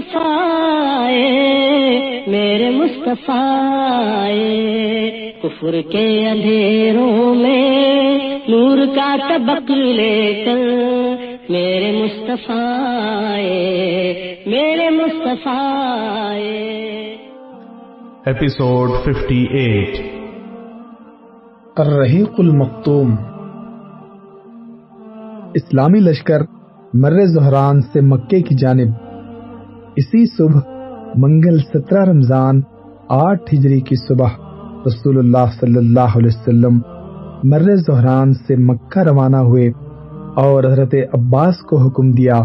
مصطفیٰ میرے مصطفیٰ۔ کفر کے اندھیروں میں نور کا طبق لے کر میرے مصطفیٰ میرے مصطفیٰ۔ Episode 58 الرحیق المختوم اسلامی لشکر مر زہران سے مکے کی جانب اسی صبح منگل سترہ رمضان آٹھ ہجری کی صبح رسول اللہ صلی اللہ علیہ وسلم مر زہران سے مکہ روانہ ہوئے اور حضرت عباس کو حکم دیا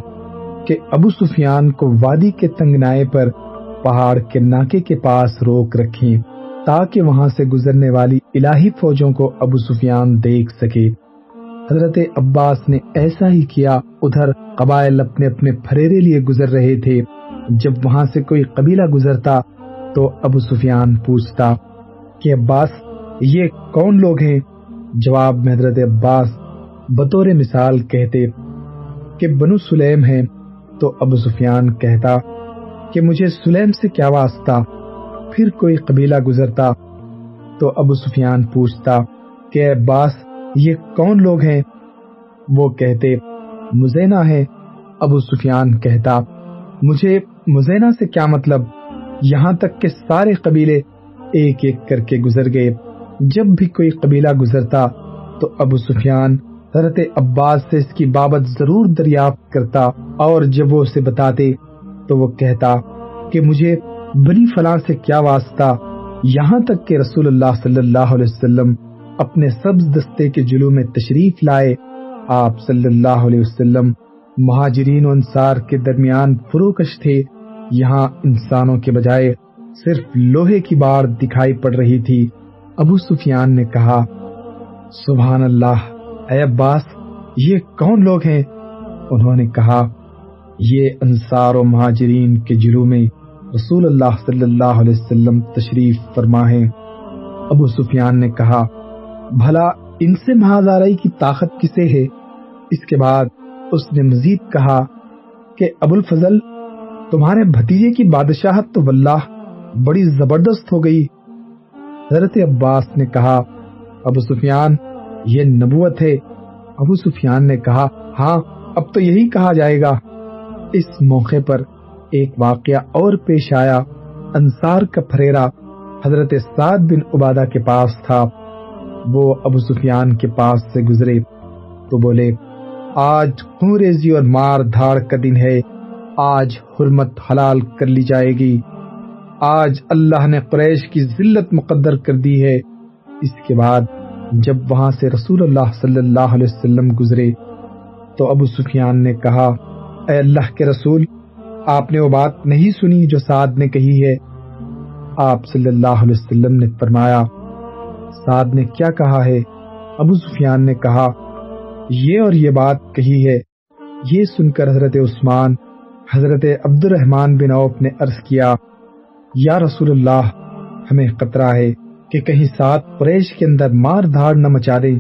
کہ ابو سفیان کو وادی کے تنگنائے پر پہاڑ کے ناکے کے پاس روک رکھیں تاکہ وہاں سے گزرنے والی الہی فوجوں کو ابو سفیان دیکھ سکے۔ حضرت عباس نے ایسا ہی کیا، ادھر قبائل اپنے اپنے پھریرے لیے گزر رہے تھے۔ جب وہاں سے کوئی قبیلہ گزرتا تو ابو سفیان پوچھتا کہ عباس، یہ کون لوگ ہیں؟ جواب میں حضرت عباس بطور مثال کہتے کہ بنو سلیم ہیں۔ تو ابو سفیان کہتا کہ مجھے سلیم سے کیا واسطہ؟ پھر کوئی قبیلہ گزرتا۔ تو ابو سفیان پوچھتا کہ عباس، یہ کون لوگ ہیں؟ وہ کہتے، مزینہ ہے ابو سفیان کہتا، مجھے مزینہ سے کیا مطلب؟ یہاں تک کہ سارے قبیلے ایک ایک کر کے گزر گئے۔ جب بھی کوئی قبیلہ گزرتا تو ابو سفیان حضرت عباس سے اس کی بابت ضرور دریافت کرتا اور جب وہ اسے بتاتے تو وہ کہتا کہ مجھے بنی فلاں سے کیا واسطہ؟ یہاں تک کہ رسول اللہ صلی اللہ علیہ وسلم اپنے سبز دستے کے جلو میں تشریف لائے۔ آپ صلی اللہ علیہ وسلم مہاجرین و انصار کے درمیان فروکش تھے۔ یہاں انسانوں کے بجائے صرف لوہے کی بار دکھائی پڑ رہی تھی۔ ابو سفیان نے کہا، سبحان اللہ، اے عباس، یہ کون لوگ ہیں؟ انہوں نے کہا، یہ انصار و مہاجرین کے جلو میں رسول اللہ صلی اللہ علیہ وسلم تشریف فرما ہے ابو سفیان نے کہا، بھلا ان سے مہازارائی کی طاقت کسے ہے؟ اس کے بعد اس نے مزید کہا کہ ابو الفضل تمہارے بھتیجے کی بادشاہت تو واللہ بڑی زبردست ہو گئی۔ حضرت عباس نے کہا، ابو سفیان، یہ نبوت ہے۔ ابو سفیان نے کہا ہاں اب تو یہی کہا جائے گا۔ اس موقع پر ایک واقعہ اور پیش آیا۔ انصار کا پھریرا حضرت سعد بن عبادہ کے پاس تھا۔ وہ ابو سفیان کے پاس سے گزرے۔ تو بولے، آج خونریزی اور مار دھاڑ کا دن ہے۔ آج حرمت حلال کر لی جائے گی۔ آج اللہ نے قریش کی ذلت مقدر کر دی ہے۔ اس کے بعد جب وہاں سے رسول اللہ صلی اللہ علیہ وسلم گزرے، تو ابو سفیان نے کہا، اے اللہ کے رسول، آپ نے وہ بات نہیں سنی جو سعد نے کہی ہے۔ آپ صلی اللہ علیہ وسلم نے فرمایا، سعد نے کیا کہا ہے؟ ابو سفیان نے کہا، یہ اور یہ بات کہی ہے۔ یہ سن کر حضرت عثمان حضرت عبد الرحمان بن عوف نے عرض کیا، یا رسول اللہ، ہمیں خطرہ ہے کہ کہیں ساتھ قریش کے اندر مار دھاڑ نہ مچا دے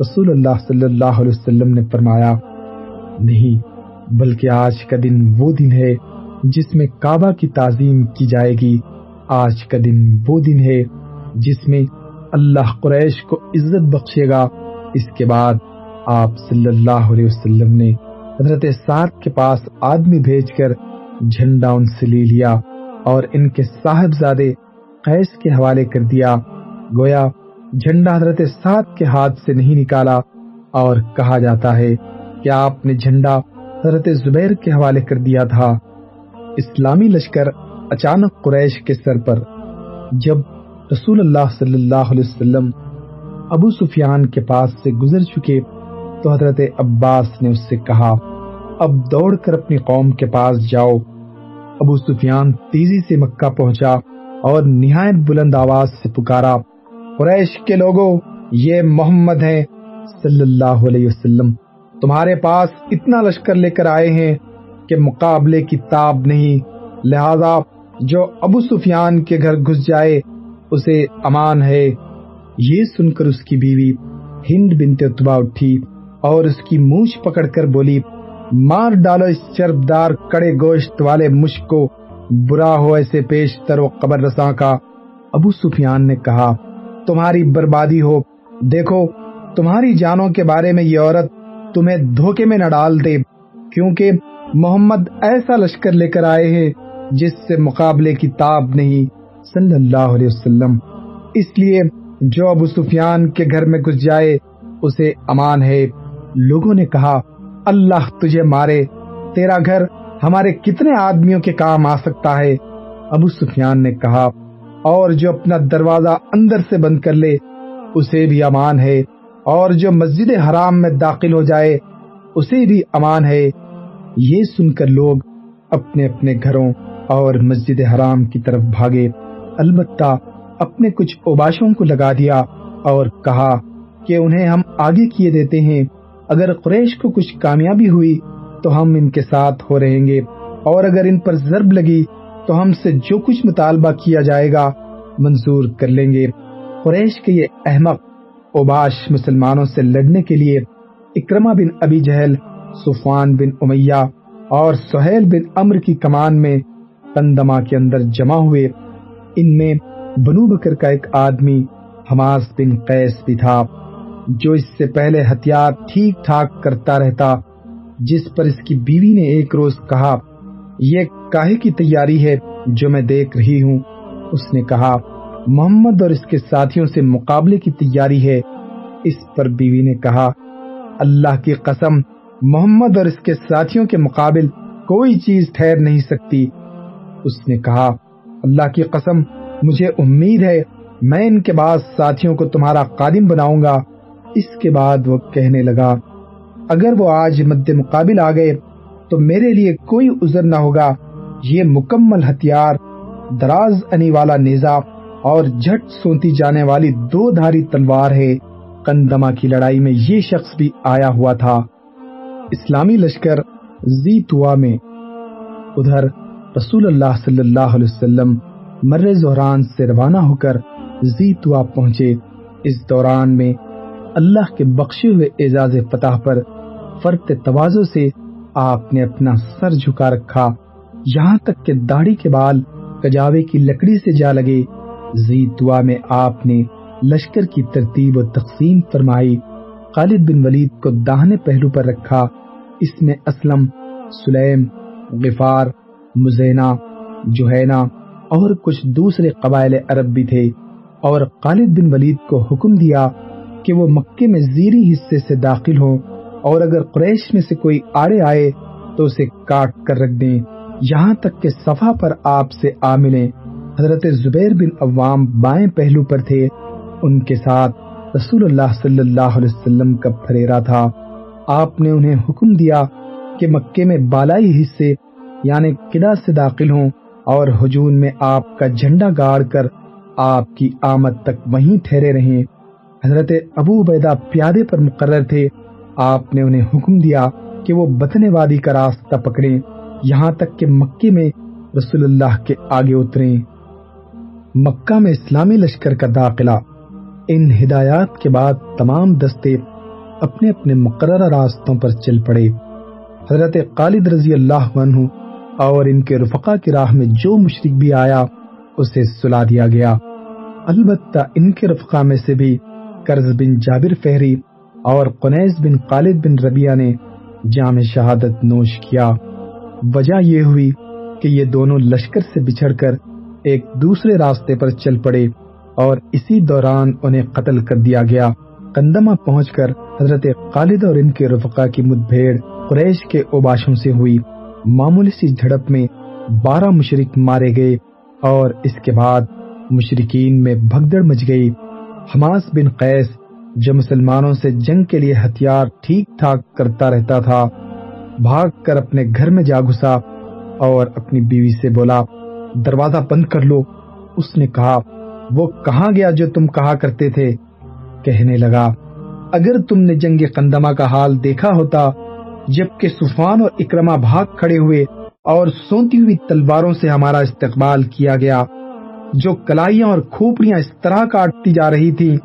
رسول اللہ صلی اللہ علیہ وسلم نے فرمایا، نہیں، بلکہ آج کا دن وہ دن ہے جس میں کعبہ کی تعظیم کی جائے گی۔ آج کا دن وہ دن ہے جس میں اللہ قریش کو عزت بخشے گا۔ اس کے بعد آپ صلی اللہ علیہ وسلم نے حضرت سعد کے پاس آدمی بھیج کر جھنڈا ان سے لے لیا اور ان کے صاحبزادے قیس کے حوالے کر دیا۔ گویا جھنڈا حضرت سعد کے ہاتھ سے نہیں نکالا اور کہا جاتا ہے کہ آپ نے جھنڈا حضرت زبیر کے حوالے کر دیا تھا۔ اسلامی لشکر اچانک قریش کے سر پر، جب رسول اللہ صلی اللہ علیہ وسلم ابو سفیان کے پاس سے گزر چکے تو حضرت عباس نے اس سے کہا، اب دوڑ کر اپنی قوم کے پاس جاؤ۔ ابو سفیان تیزی سے مکہ پہنچا اور نہایت بلند آواز سے پکارا، قریش کے لوگوں یہ محمد ہیں۔ صلی اللہ علیہ وسلم، تمہارے پاس اتنا لشکر لے کر آئے ہیں کہ مقابلے کی تاب نہیں۔ لہذا جو ابو سفیان کے گھر گھس جائے، اسے امان ہے۔ یہ سن کر اس کی بیوی ہند بنت اتبا اٹھی۔ اور اس کی مونچھ پکڑ کر بولی، مار ڈالو اس چربدار کڑے گوشت والے مشک کو۔ برا ہو ایسے پیش تر و قبر رساں کا۔ ابو سفیان نے کہا، تمہاری بربادی ہو۔ دیکھو، تمہاری جانوں کے بارے میں یہ عورت تمہیں دھوکے میں نہ ڈال دے، کیونکہ محمد ایسا لشکر لے کر آئے ہیں جس سے مقابلے کی تاب نہیں۔ صلی اللہ علیہ وسلم۔ اس لیے جو ابو سفیان کے گھر میں گھس جائے، اسے امان ہے۔ لوگوں نے کہا، اللہ تجھے مارے، تیرا گھر ہمارے کتنے آدمیوں کے کام آ سکتا ہے؟ ابو سفیان نے کہا، اور جو اپنا دروازہ اندر سے بند کر لے، اسے بھی امان ہے، اور جو مسجد حرام میں داخل ہو جائے، اسے بھی امان ہے۔ یہ سن کر لوگ اپنے اپنے گھروں اور مسجد حرام کی طرف بھاگے۔ البتہ اپنے کچھ اوباشوں کو لگا دیا اور کہا کہ انہیں ہم آگے کیے دیتے ہیں۔ اگر قریش کو کچھ کامیابی ہوئی تو ہم ان کے ساتھ ہو رہیں گے، اور اگر ان پر ضرب لگی تو ہم سے جو کچھ مطالبہ کیا جائے گا منظور کر لیں گے۔ قریش کے یہ احمق، اوباش مسلمانوں سے لڑنے کے لیے اکرما بن ابی جہل سفان بن امیہ اور سہیل بن امر کی کمان میں پندما کے اندر جمع ہوئے۔ ان میں بنو بکر کا ایک آدمی، حماس بن قیس بھی تھا۔ جو اس سے پہلے ہتھیار ٹھیک ٹھاک کرتا رہتا، جس پر اس کی بیوی نے ایک روز کہا، یہ کاہے کی تیاری ہے جو میں دیکھ رہی ہوں؟ اس نے کہا، محمد اور اس کے ساتھیوں سے مقابلے کی تیاری ہے۔ اس پر بیوی نے کہا، اللہ کی قسم، محمد اور اس کے ساتھیوں کے مقابل کوئی چیز ٹھہر نہیں سکتی۔ اس نے کہا، اللہ کی قسم، مجھے امید ہے، میں ان کے بعد ساتھیوں کو تمہارا قادم بناؤں گا۔ اس کے بعد وہ کہنے لگا، اگر وہ آج مد مقابل آ گئے تو میرے لیے کوئی عذر نہ ہوگا۔ یہ مکمل ہتھیار، دراز انی والا نیزا اور جھٹ سونتی جانے والی دو دھاری تلوار ہے۔ کندما کی لڑائی میں یہ شخص بھی آیا ہوا تھا۔ اسلامی لشکر زی توا میں۔ ادھر رسول اللہ صلی اللہ علیہ وسلم مر زہران سے روانہ ہو کر زی توا پہنچے۔ اس دوران میں اللہ کے بخشے ہوئے اعزاز فتح پر فرق توازو سے آپ نے اپنا سر جھکا رکھا۔ یہاں تک کہ داڑھی کے بال کجاوے کی لکڑی سے جا لگے۔ زی دعا میں آپ نے لشکر کی ترتیب و تقسیم فرمائی۔ خالد بن ولید کو داہنے پہلو پر رکھا۔ اس میں اسلم، سلیم، غفار، مزینہ جوہینا اور کچھ دوسرے قبائل عرب بھی تھے۔ اور خالد بن ولید کو حکم دیا کہ وہ مکے میں زیری حصے سے داخل ہوں اور اگر قریش میں سے کوئی آڑے آئے تو اسے کاٹ کر رکھ دیں۔ یہاں تک کہ صفا پر آپ سے آ ملیں۔ حضرت زبیر بن عوام بائیں پہلو پر تھے۔ ان کے ساتھ رسول اللہ صلی اللہ علیہ وسلم کا پھریرا تھا۔ آپ نے انہیں حکم دیا کہ مکے میں بالائی حصے یعنی قلعہ سے داخل ہوں اور ہجون میں آپ کا جھنڈا گاڑ کر آپ کی آمد تک وہیں ٹھہرے رہیں۔ حضرت ابو عبیدہ پیادے پر مقرر تھے۔ آپ نے انہیں حکم دیا کہ وہ بتنے وادی کا راستہ پکڑیں، یہاں تک کہ مکے میں رسول اللہ کے آگے اتریں۔ مکہ میں اسلامی لشکر کا داخلہ۔ ان ہدایات کے بعد تمام دستے اپنے اپنے مقررہ راستوں پر چل پڑے۔ حضرت خالد رضی اللہ عنہ اور ان کے رفقا کی راہ میں جو مشرق بھی آیا، اسے سلا دیا گیا۔ البتہ ان کے رفقا میں سے بھی کرز بن جابر فہری اور قنیز بن خالد بن ربیہ نے جامع شہادت نوش کیا۔ وجہ یہ ہوئی کہ یہ دونوں لشکر سے بچھڑ کر ایک دوسرے راستے پر چل پڑے اور اسی دوران انہیں قتل کر دیا گیا۔ کندما پہنچ کر حضرت خالد اور ان کے رفقا کی مدبھیڑ قریش کے اوباشوں سے ہوئی۔ معمولی سی جھڑپ میں بارہ مشرق مارے گئے اور اس کے بعد مشرقین میں بھگدڑ مچ گئی۔ حماس بن قیس جو مسلمانوں سے جنگ کے لیے ہتھیار ٹھیک ٹھاک کرتا رہتا تھا، بھاگ کر اپنے گھر میں جا گھسا اور اپنی بیوی سے بولا، دروازہ بند کر لو اس نے کہا، وہ کہاں گیا جو تم کہا کرتے تھے؟ کہنے لگا، اگر تم نے جنگ قندمہ کا حال دیکھا ہوتا، جبکہ سفان اور اکرما بھاگ کھڑے ہوئے اور سونتی ہوئی تلواروں سے ہمارا استقبال کیا گیا جو کلائیاں اور کھوپڑیاں اس طرح کاٹتی جا رہی تھی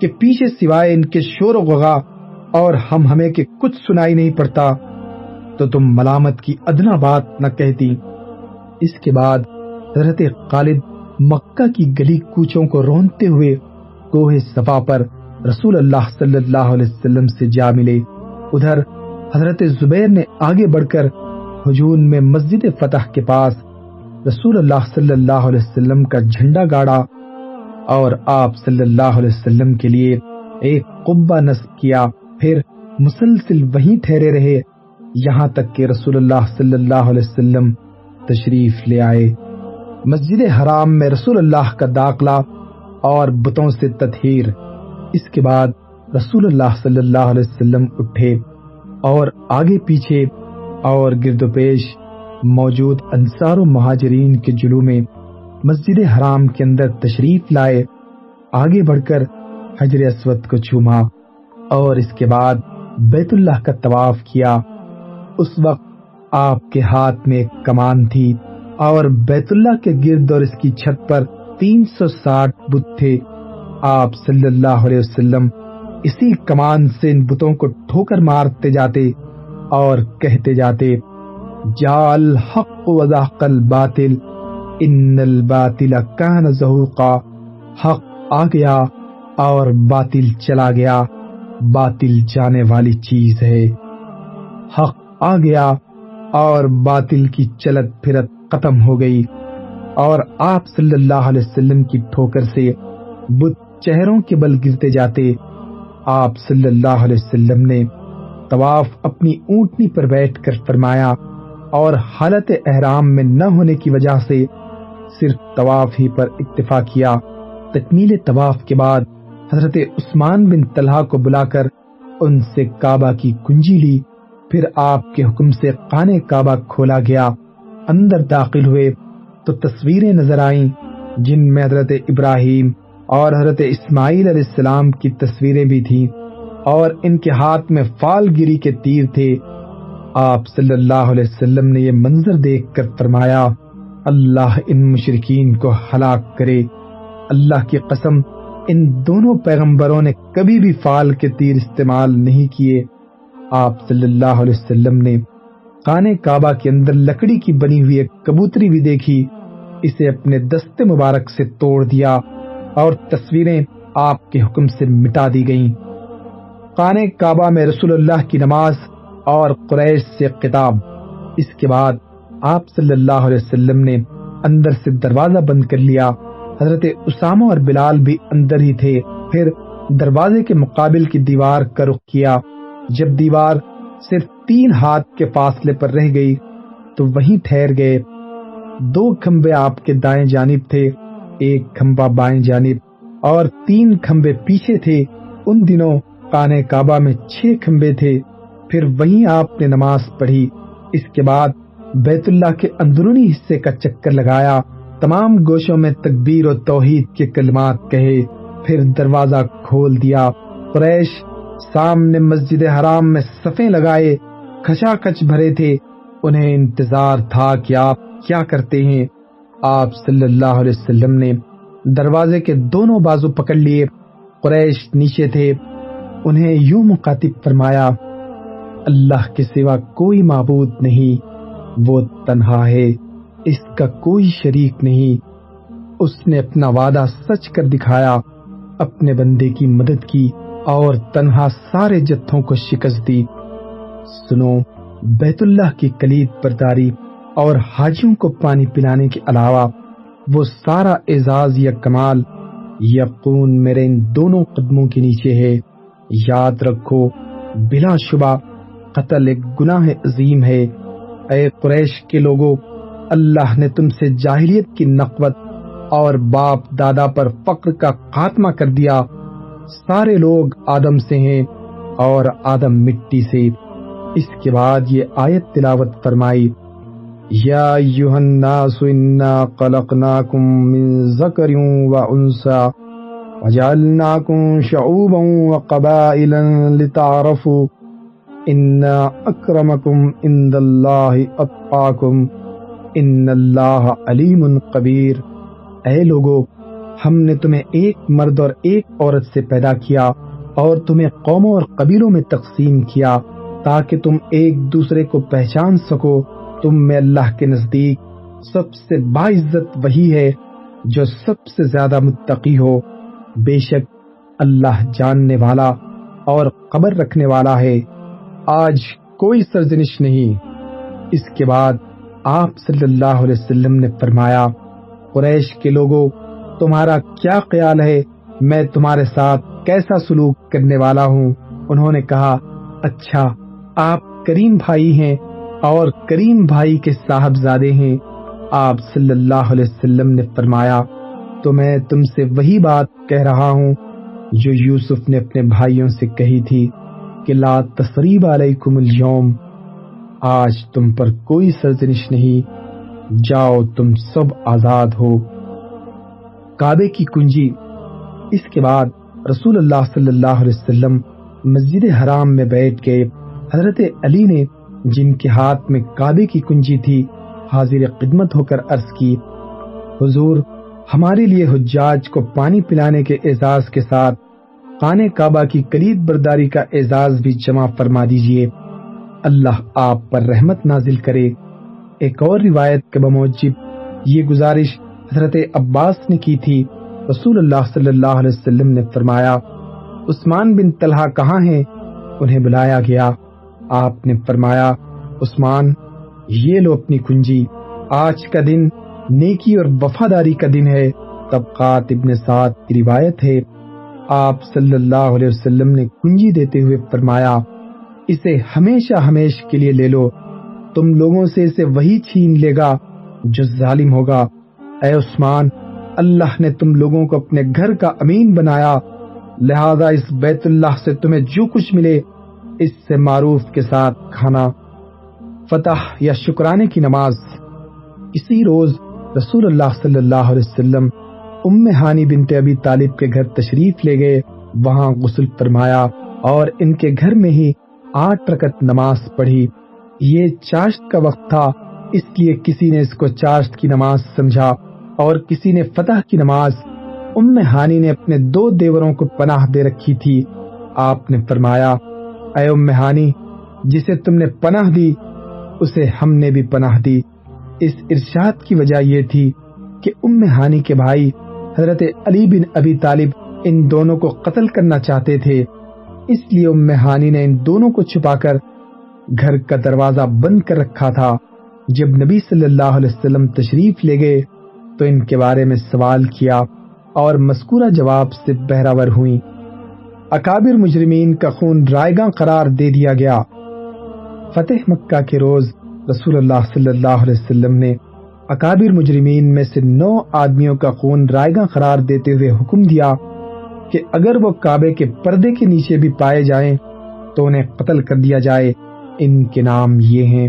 کہ پیچھے سوائے ان کے شور و غغا اور ہم ہمیں کہ کچھ سنائی نہیں پڑتا، تو تم ملامت کی ادنا بات نہ کہتی۔ اس کے بعد حضرت خالد مکہ کی گلی کوچوں کو رونتے ہوئے کوہ صفا پر رسول اللہ صلی اللہ علیہ وسلم سے جا ملے۔ ادھر حضرت زبیر نے آگے بڑھ کر ہجون میں مسجد فتح کے پاس رسول اللہ صلی اللہ علیہ وسلم کا جھنڈا گاڑا اور آپ صلی اللہ علیہ وسلم کے لیے ایک قبہ نصب کیا۔ پھر مسلسل وہیں ٹھہرے رہے۔ یہاں تک کہ رسول اللہ صلی اللہ علیہ وسلم تشریف لے آئے۔ مسجد حرام میں رسول اللہ کا داخلہ اور بتوں سے تطہیر۔ اس کے بعد رسول اللہ صلی اللہ علیہ وسلم اٹھے اور آگے پیچھے اور گرد و پیش موجود انصار و مہاجرین کے جلو میں مسجد حرام کے اندر تشریف لائے، آگے بڑھ کر حجر اسود کو چوما اور اس کے بعد بیت اللہ کا طواف کیا۔ اس وقت آپ کے ہاتھ میں ایک کمان تھی اور بیت اللہ کے گرد اور اس کی چھت پر تین سو ساٹھ بت تھے۔ آپ صلی اللہ علیہ وسلم اسی کمان سے ان بتوں کو ٹھوکر مارتے جاتے اور کہتے جاتے جال حق وضاق الباطل ان الباطل کان زہوقا حق آ گیا اور باطل چلا گیا، باطل جانے والی چیز ہے۔ حق آ گیا اور باطل کی چلت پھرت ختم ہو گئی۔ اور آپ صلی اللہ علیہ وسلم کی ٹھوکر سے بت چہروں کے بل گرتے جاتے۔ آپ صلی اللہ علیہ وسلم نے طواف اپنی اونٹنی پر بیٹھ کر فرمایا اور حالت احرام میں نہ ہونے کی وجہ سے صرف طواف ہی پر اکتفا کیا۔ تکمیل طواف کے بعد حضرت عثمان بن طلحہ کو بلا کر ان سے کعبہ کی کنجی لی۔ پھر آپ کے حکم سے قانے کعبہ کھولا گیا۔ اندر داخل ہوئے تو تصویریں نظر آئیں، جن میں حضرت ابراہیم اور حضرت اسماعیل علیہ السلام کی تصویریں بھی تھیں۔ اور ان کے ہاتھ میں فال گری کے تیر تھے۔ آپ صلی اللہ علیہ وسلم نے یہ منظر دیکھ کر فرمایا، اللہ ان مشرقین کو ہلاک کرے۔ اللہ کی قسم، ان دونوں پیغمبروں نے کبھی بھی فال کے تیر استعمال نہیں کیے۔ آپ صلی اللہ علیہ وسلم نے خانے کعبہ کے اندر لکڑی کی بنی ہوئی ایک کبوتری بھی دیکھی۔ اسے اپنے دست مبارک سے توڑ دیا اور تصویریں آپ کے حکم سے مٹا دی گئیں۔ خانے کعبہ میں رسول اللہ کی نماز اور قریش سے کتاب اس کے بعد آپ صلی اللہ علیہ وسلم نے اندر سے دروازہ بند کر لیا۔ حضرت اسامہ اور بلال بھی اندر ہی تھے۔ پھر دروازے کے مقابل کی دیوار کا رخ کیا۔ جب دیوار صرف تین ہاتھ کے فاصلے پر رہ گئی تو وہیں ٹھہر گئے۔ دو کھمبے آپ کے دائیں جانب تھے، ایک کھمبا بائیں جانب اور تین کھمبے پیچھے تھے۔ ان دنوں کانے کعبہ میں چھ کھمبے تھے۔ پھر وہیں آپ نے نماز پڑھی۔ اس کے بعد بیت اللہ کے اندرونی حصے کا چکر لگایا۔ تمام گوشوں میں تکبیر و توحید کے کلمات کہے۔ پھر دروازہ کھول دیا۔ قریش سامنے مسجد حرام میں صفیں لگائے۔ کھچا کچ بھرے تھے۔ انہیں انتظار تھا کہ آپ کیا کرتے ہیں۔ آپ صلی اللہ علیہ وسلم نے دروازے کے دونوں بازو پکڑ لیے۔ قریش نیچے تھے۔ انہیں یوں مخاطب فرمایا اللہ کے سوا کوئی معبود نہیں۔ وہ تنہا ہے، اس کا کوئی شریک نہیں۔ اس نے اپنا وعدہ سچ کر دکھایا، اپنے بندے کی مدد کی اور تنہا سارے جتھوں کو شکست دی۔ سنو، بیت اللہ کی کلید برداری اور حاجیوں کو پانی پلانے کے علاوہ، وہ سارا اعزاز یا کمال، یقون میرے ان دونوں قدموں کے نیچے ہے۔ یاد رکھو، بلا شبہ قتل ایک گناہ عظیم ہے۔ اے قریش کے لوگوں اللہ نے تم سے جاہلیت کی نقوت اور باپ دادا پر فقر کا خاتمہ کر دیا۔ سارے لوگ آدم سے ہیں اور آدم مٹی سے۔ اس کے بعد یہ آیت تلاوت فرمائی، یا ایها الناس انا خلقناکم من ذکر و انسا وجعلناکم شعوبا وقبائلا لتعرفوا ان اکرمکم عند اللہ اتقاکم ان اللہ علیم قبیر اے لوگو، ہم نے تمہیں ایک مرد اور ایک عورت سے پیدا کیا اور تمہیں قوموں اور قبیلوں میں تقسیم کیا تاکہ تم ایک دوسرے کو پہچان سکو۔ تم میں اللہ کے نزدیک سب سے باعزت وہی ہے جو سب سے زیادہ متقی ہو۔ بے شک اللہ جاننے والا اور قبر رکھنے والا ہے۔ آج کوئی سرزنش نہیں۔ اس کے بعد آپ صلی اللہ علیہ وسلم نے فرمایا، قریش کے لوگوں، تمہارا کیا خیال ہے؟ میں تمہارے ساتھ کیسا سلوک کرنے والا ہوں؟ انہوں نے کہا اچھا آپ کریم بھائی ہیں اور کریم بھائی کے صاحبزادے ہیں۔ آپ صلی اللہ علیہ وسلم نے فرمایا، تو میں تم سے وہی بات کہہ رہا ہوں جو یوسف نے اپنے بھائیوں سے کہی تھی۔ کہ لا تصریب علیکم اليوم، آج تم پر کوئی سرزنش نہیں، جاؤ تم سب آزاد ہو۔ کعبے کی کنجی، اس کے بعد رسول اللہ صلی اللہ علیہ وسلم مسجد حرام میں بیٹھ گئے حضرت علی نے جن کے ہاتھ میں کعبے کی کنجی تھی، حاضر خدمت ہو کر عرض کی، حضور، ہمارے لیے حجاج کو پانی پلانے کے اعزاز کے ساتھ خانے کعبہ کی کلید برداری کا اعزاز بھی جمع فرما دیجیے۔ اللہ آپ پر رحمت نازل کرے۔ ایک اور روایت کے بموجب یہ گزارش حضرت عباس نے کی تھی۔ رسول اللہ صلی اللہ علیہ وسلم نے فرمایا، عثمان بن طلحہ کہاں ہیں؟ انہیں بلایا گیا۔ آپ نے فرمایا، عثمان، یہ لو اپنی کنجی، آج کا دن نیکی اور وفاداری کا دن ہے۔ طبقات ابن سعد کی روایت ہے۔ آپ صلی اللہ علیہ وسلم نے کنجی دیتے ہوئے فرمایا، اسے ہمیشہ ہمیش کے لیے لے لو، تم لوگوں سے اسے وہی چھین لے گا جو ظالم ہوگا۔ اے عثمان، اللہ نے تم لوگوں کو اپنے گھر کا امین بنایا، لہذا اس بیت اللہ سے تمہیں جو کچھ ملے، اس سے معروف کے ساتھ کھانا۔ فتح یا شکرانے کی نماز۔ اسی روز رسول اللہ صلی اللہ علیہ وسلم ام ہانی بنت ابی طالب کے گھر تشریف لے گئے، وہاں غسل فرمایا اور ان کے گھر میں ہی آٹھ رکت نماز پڑھی۔ یہ چاشت کا وقت تھا، اس لیے کسی نے اس کو چاشت کی نماز سمجھا اور کسی نے فتح کی نماز۔ ام ہانی نے اپنے دو دیوروں کو پناہ دے رکھی تھی۔ آپ نے فرمایا، اے ام ہانی، جسے تم نے پناہ دی، اسے ہم نے بھی پناہ دی۔ اس ارشاد کی وجہ یہ تھی کہ ام ہانی کے بھائی حضرت علی بن ابی طالب ان دونوں کو قتل کرنا چاہتے تھے۔ اس لیے ام ہانی نے ان دونوں کو چھپا کر گھر کا دروازہ بند کر رکھا تھا۔ جب نبی صلی اللہ علیہ وسلم تشریف لے گئے تو ان کے بارے میں سوال کیا اور مذکورہ جواب سے بہراور ہوئی اکابر مجرمین کا خون رائے گاں قرار دے دیا گیا۔ فتح مکہ کے روز رسول اللہ صلی اللہ علیہ وسلم نے اکابر مجرمین میں سے نو آدمیوں کا خون رائے گاں قرار دیتے ہوئے حکم دیا کہ اگر وہ کعبے کے پردے کے نیچے بھی پائے جائیں تو انہیں قتل کر دیا جائے۔ ان کے نام یہ ہیں،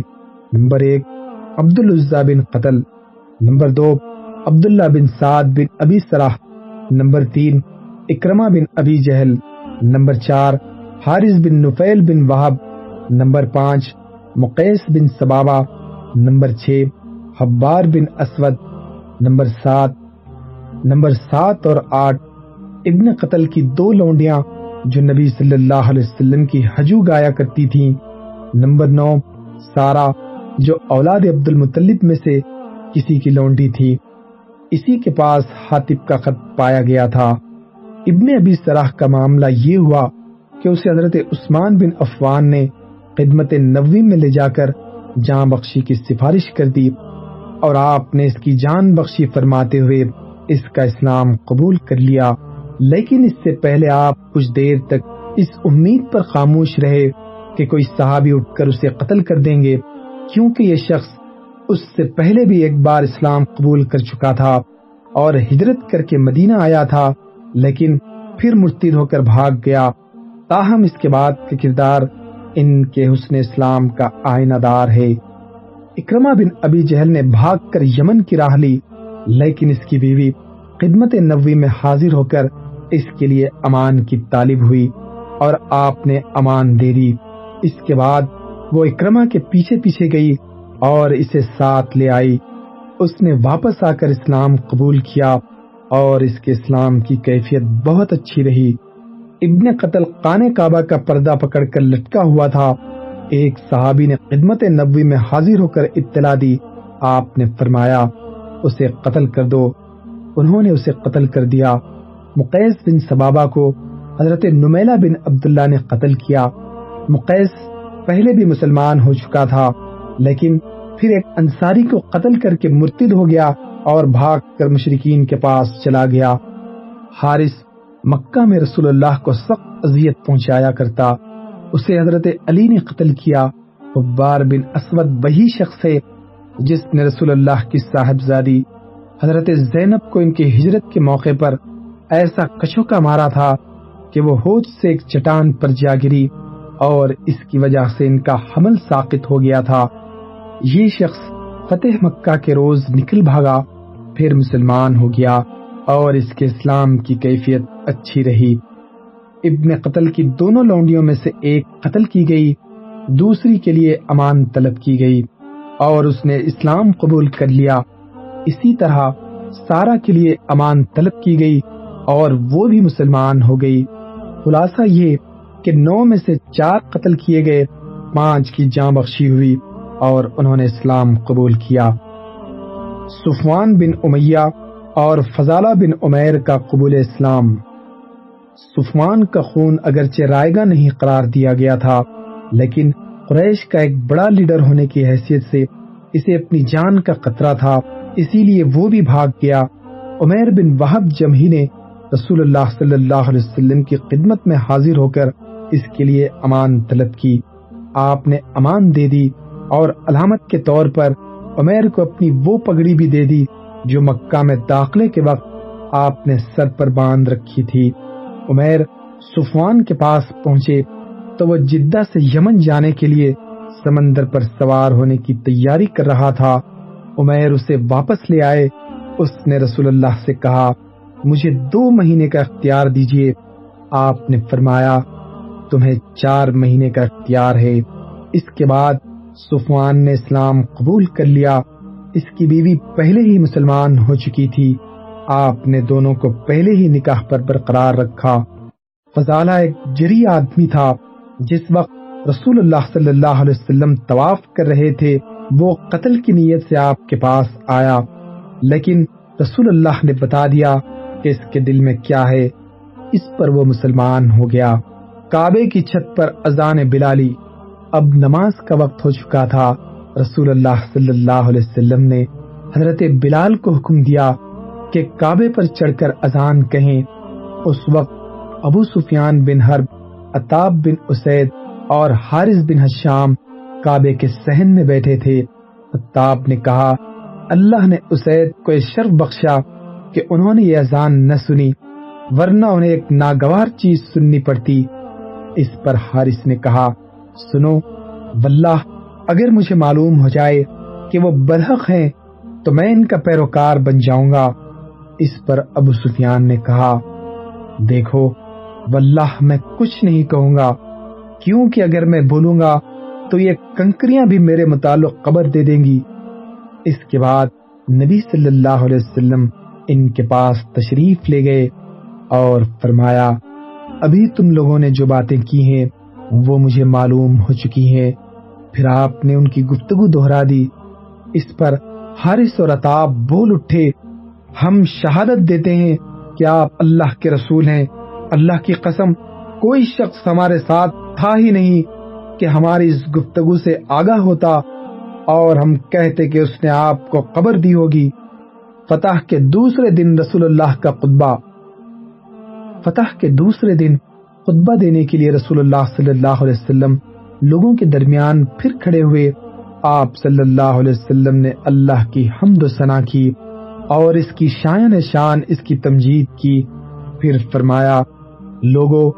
نمبر ایک عبد العزا بن قتل، نمبر دو، عبداللہ بن سعد بن ابی سراح نمبر تین اکرما بن ابی جہل، نمبر چار، حارث بن نفیل بن وہب، نمبر پانچ، مقیس بن سبابا نمبر چھ حبار بن اسود، نمبر سات نمبر سات اور آٹھ، ابن قتل کی دو لونڈیاں جو نبی صلی اللہ علیہ وسلم کی حجو گایا کرتی تھیں۔ نمبر نو سارا جو اولاد عبد المطلب میں سے کسی کی لونڈی تھی۔ اسی کے پاس حاطب کا خط پایا گیا تھا۔ ابن ابی سراح کا معاملہ یہ ہوا کہ اسے حضرت عثمان بن افوان نے خدمت نبوی میں لے جا کر جان بخشی کی سفارش کر دی۔ اور آپ نے اس کی جان بخشی فرماتے ہوئے اس کا اسلام قبول کر لیا، لیکن اس سے پہلے آپ کچھ دیر تک اس امید پر خاموش رہے کہ کوئی صحابی اٹھ کر اسے قتل کر دیں گے، کیونکہ یہ شخص اس سے پہلے بھی ایک بار اسلام قبول کر چکا تھا اور ہجرت کر کے مدینہ آیا تھا، لیکن پھر مرتد ہو کر بھاگ گیا۔ تاہم اس کے بعد کے کردار ان کے حسن اسلام کا آئینہ دار ہے۔ اکرما بن ابی جہل نے بھاگ کر یمن کی راہ لی، لیکن اس کی بیوی خدمت نبوی میں حاضر ہو کر اس کے لیے امان کی طالب ہوئی اور آپ نے امان دے دی۔ اس کے بعد وہ اکرما کے پیچھے پیچھے گئی اور اسے ساتھ لے آئی۔ اس نے واپس آ کر اسلام قبول کیا اور اس کے اسلام کی کیفیت بہت اچھی رہی۔ ابن قتل قان کعبہ کا پردہ پکڑ کر لٹکا ہوا تھا۔ ایک صحابی نے خدمت نبوی میں حاضر ہو کر اطلاع دی۔ آپ نے فرمایا، اسے قتل کر دو۔ انہوں نے اسے قتل کر دیا۔ مقیس بن سبابہ کو حضرت نمیلہ بن عبداللہ نے قتل کیا۔ مقیس پہلے بھی مسلمان ہو چکا تھا، لیکن پھر ایک انصاری کو قتل کر کے مرتد ہو گیا اور بھاگ کر مشرقین کے پاس چلا گیا۔ حارث مکہ میں رسول اللہ کو سخت اذیت پہنچایا کرتا۔ اسے حضرت علی نے قتل کیا۔ عبار بن اسود وہی شخص ہے جس نے رسول اللہ کی صاحبزادی حضرت زینب کو ان کی ہجرت کے موقع پر ایسا کچوکا مارا تھا کہ وہ ہوج سے ایک چٹان پر جا گری اور اس کی وجہ سے ان کا حمل ساقط ہو گیا تھا۔ یہ شخص فتح مکہ کے روز نکل بھاگا، پھر مسلمان ہو گیا اور اس کے اسلام کی کیفیت اچھی رہی۔ ابن قتل کی دونوں لونڈیوں میں سے ایک قتل کی گئی، دوسری کے لیے امان طلب کی گئی اور اس نے اسلام قبول کر لیا۔ اسی طرح سارا کے لیے امان طلب کی گئی اور وہ بھی مسلمان ہو گئی۔ خلاصہ یہ کہ نو میں سے چار قتل کیے گئے، پانچ کی جاں بخشی ہوئی اور انہوں نے اسلام قبول کیا۔ سفوان بن امیہ اور فضالہ بن عمیر کا قبول اسلام۔ سفوان کا خون اگرچہ رائے گا نہیں قرار دیا گیا تھا، لیکن قریش کا ایک بڑا لیڈر ہونے کی حیثیت سے اسے اپنی جان کا خطرہ تھا، اسی لیے وہ بھی بھاگ گیا۔ عمیر بن وحب جمہی نے رسول اللہ صلی اللہ علیہ وسلم کی خدمت میں حاضر ہو کر اس کے لیے امان طلب کی۔ آپ نے امان دے دی اور علامت کے طور پر عمیر کو اپنی وہ پگڑی بھی دے دی جو مکہ میں داخلے کے وقت آپ نے سر پر باندھ رکھی تھی۔ عمیر سفوان کے پاس پہنچے تو وہ جدہ سے یمن جانے کے لیے سمندر پر سوار ہونے کی تیاری کر رہا تھا۔ عمیر اسے واپس لے آئے۔ اس نے رسول اللہ سے کہا، مجھے دو مہینے کا اختیار دیجیے آپ نے فرمایا، تمہیں چار مہینے کا اختیار ہے۔ اس کے بعد سفوان نے اسلام قبول کر لیا۔ اس کی بیوی پہلے ہی مسلمان ہو چکی تھی۔ آپ نے دونوں کو پہلے ہی نکاح پر برقرار رکھا۔ فضالہ ایک جری آدمی تھا، جس وقت رسول اللہ صلی اللہ علیہ وسلم طواف کر رہے تھے، وہ قتل کی نیت سے آپ کے پاس آیا۔ لیکن رسول اللہ نے بتا دیا کہ اس کے دل میں کیا ہے، اس پر وہ مسلمان ہو گیا۔ کعبے کی چھت پر اذان بلالی اب نماز کا وقت ہو چکا تھا۔ رسول اللہ صلی اللہ علیہ وسلم نے حضرت بلال کو حکم دیا کہ کعبے پر چڑھ کر اذان کہیں۔ اس وقت ابو سفیان بن حرب اتاب بن اسید اور حارث بن حشام کعبے کے سہن میں بیٹھے تھے۔ اتاب نے کہا، اللہ نے اسید کو شرف بخشا کہ انہوں نے یہ اذان نہ سنی، ورنہ انہیں ایک ناگوار چیز سننی پڑتی۔ اس پر حارث نے کہا، سنو، واللہ، اگر مجھے معلوم ہو جائے کہ وہ برحق ہیں، تو میں ان کا پیروکار بن جاؤں گا۔ اس پر ابو سفیان نے کہا، دیکھو، واللہ میں کچھ نہیں کہوں گا، کیونکہ اگر میں بولوں گا تو یہ کنکریاں بھی میرے متعلق قبر دے دیں گی۔ اس کے بعد نبی صلی اللہ علیہ وسلم ان کے پاس تشریف لے گئے اور فرمایا، ابھی تم لوگوں نے جو باتیں کی ہیں، وہ مجھے معلوم ہو چکی ہیں۔ پھر آپ نے ان کی گفتگو دہرا دی۔ اس پر حارث اور عطاب بول اٹھے۔ ہم شہادت دیتے ہیں کہ آپ اللہ کے رسول ہیں۔ اللہ کی قسم، کوئی شخص ہمارے ساتھ تھا ہی نہیں کہ ہماری اس گفتگو سے آگاہ ہوتا اور ہم کہتے کہ اس نے آپ کو قبر دی ہوگی۔ فتح کے دوسرے دن رسول اللہ کا خطبہ۔ فتح کے دوسرے دن خطبہ دینے کے لیے رسول اللہ صلی اللہ علیہ وسلم لوگوں کے درمیان پھر کھڑے ہوئے۔ آپ صلی اللہ علیہ وسلم نے اللہ کی حمد و ثنا کی۔ اور اس کی شان شان، اس کی تمجید کی، پھر فرمایا لوگوں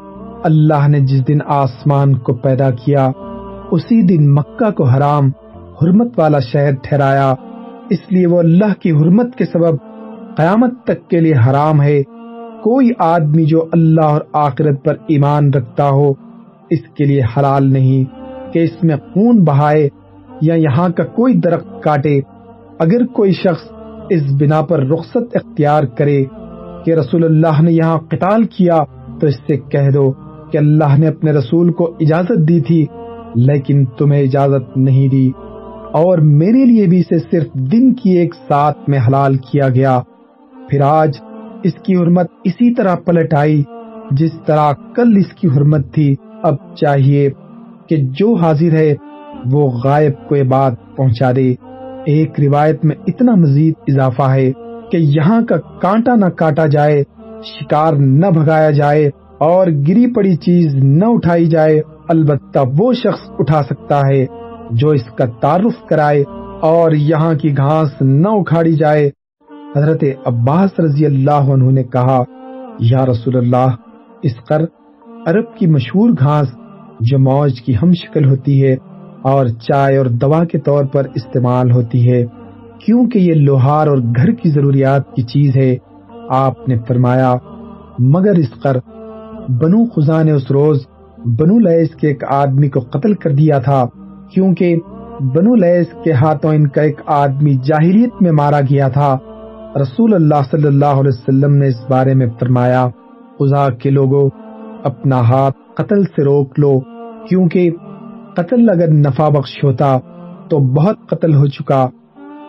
اللہ نے جس دن آسمان کو پیدا کیا، اسی دن مکہ کو حرام، حرمت والا شہر ٹھہرایا۔ اس لیے وہ اللہ کی حرمت کے سبب قیامت تک کے لیے حرام ہے۔ کوئی آدمی جو اللہ اور آخرت پر ایمان رکھتا ہو، اس کے لیے حلال نہیں کہ اس میں خون بہائے یا یہاں کا کوئی درخت کاٹے۔ اگر کوئی شخص اس بنا پر رخصت اختیار کرے کہ رسول اللہ نے یہاں قتال کیا تو اس سے کہہ دو کہ اللہ نے اپنے رسول کو اجازت دی تھی، لیکن تمہیں اجازت نہیں دی۔ اور میرے لیے بھی اسے صرف دن کی ایک ساتھ میں حلال کیا گیا۔ پھر آج اس کی حرمت اسی طرح پلٹ آئی، جس طرح کل اس کی حرمت تھی۔ اب چاہیے کہ جو حاضر ہے وہ غائب کو یہ بات پہنچا دے۔ ایک روایت میں اتنا مزید اضافہ ہے کہ یہاں کا کانٹا نہ کاٹا جائے، شکار نہ بھگایا جائے اور گری پڑی چیز نہ اٹھائی جائے، البتہ وہ شخص اٹھا سکتا ہے جو اس کا تعارف کرائے اور یہاں کی گھاس نہ اکھاڑی جائے۔ حضرت عباس رضی اللہ عنہ نے کہا، یا رسول اللہ، اس کر عرب کی مشہور گھاس جو موج کی ہم شکل ہوتی ہے اور چائے اور دوا کے طور پر استعمال ہوتی ہے۔ کیونکہ یہ لوہار اور گھر کی ضروریات کی چیز ہے، آپ نے فرمایا، مگر اس کر بنو خزا نے اس روز بنو لیس کے ایک آدمی کو قتل کر دیا تھا، کیونکہ بنو لیس کے ہاتھوں ان کا ایک آدمی جاہلیت میں مارا گیا تھا۔ رسول اللہ صلی اللہ علیہ وسلم نے اس بارے میں فرمایا خزا کے لوگوں، اپنا ہاتھ قتل سے روک لو، کیونکہ قتل اگر نفع بخش ہوتا تو بہت قتل ہو چکا۔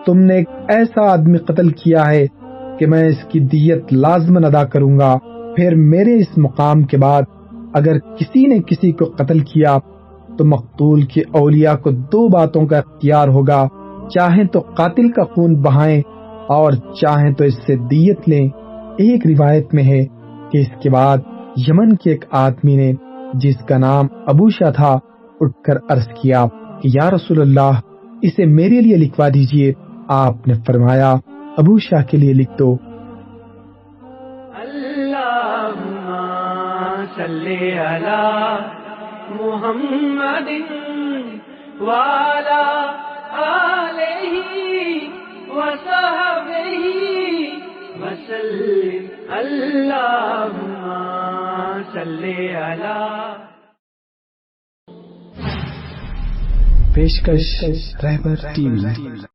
تم نے ایک ایسا آدمی قتل کیا ہے کہ میں اس کی دیت لازمن ادا کروں گا۔ پھر میرے اس مقام کے بعد اگر کسی نے کسی کو قتل کیا تو مقتول کی اولیاء کو دو باتوں کا اختیار ہوگا۔ چاہیں تو قاتل کا خون بہائیں اور چاہیں تو اس سے دیت لیں۔ ایک روایت میں ہے کہ اس کے بعد یمن کے ایک آدمی نے، جس کا نام ابوشا تھا اٹھ کر عرض کیا کہ یا رسول اللہ، اسے میرے لیے لکھوا دیجیے۔ آپ نے فرمایا، ابو شاہ کے لیے لکھ دو۔ محمد والا آلہ وصحبہ وسلم۔ اللہم پیشکش رہبر ٹی وی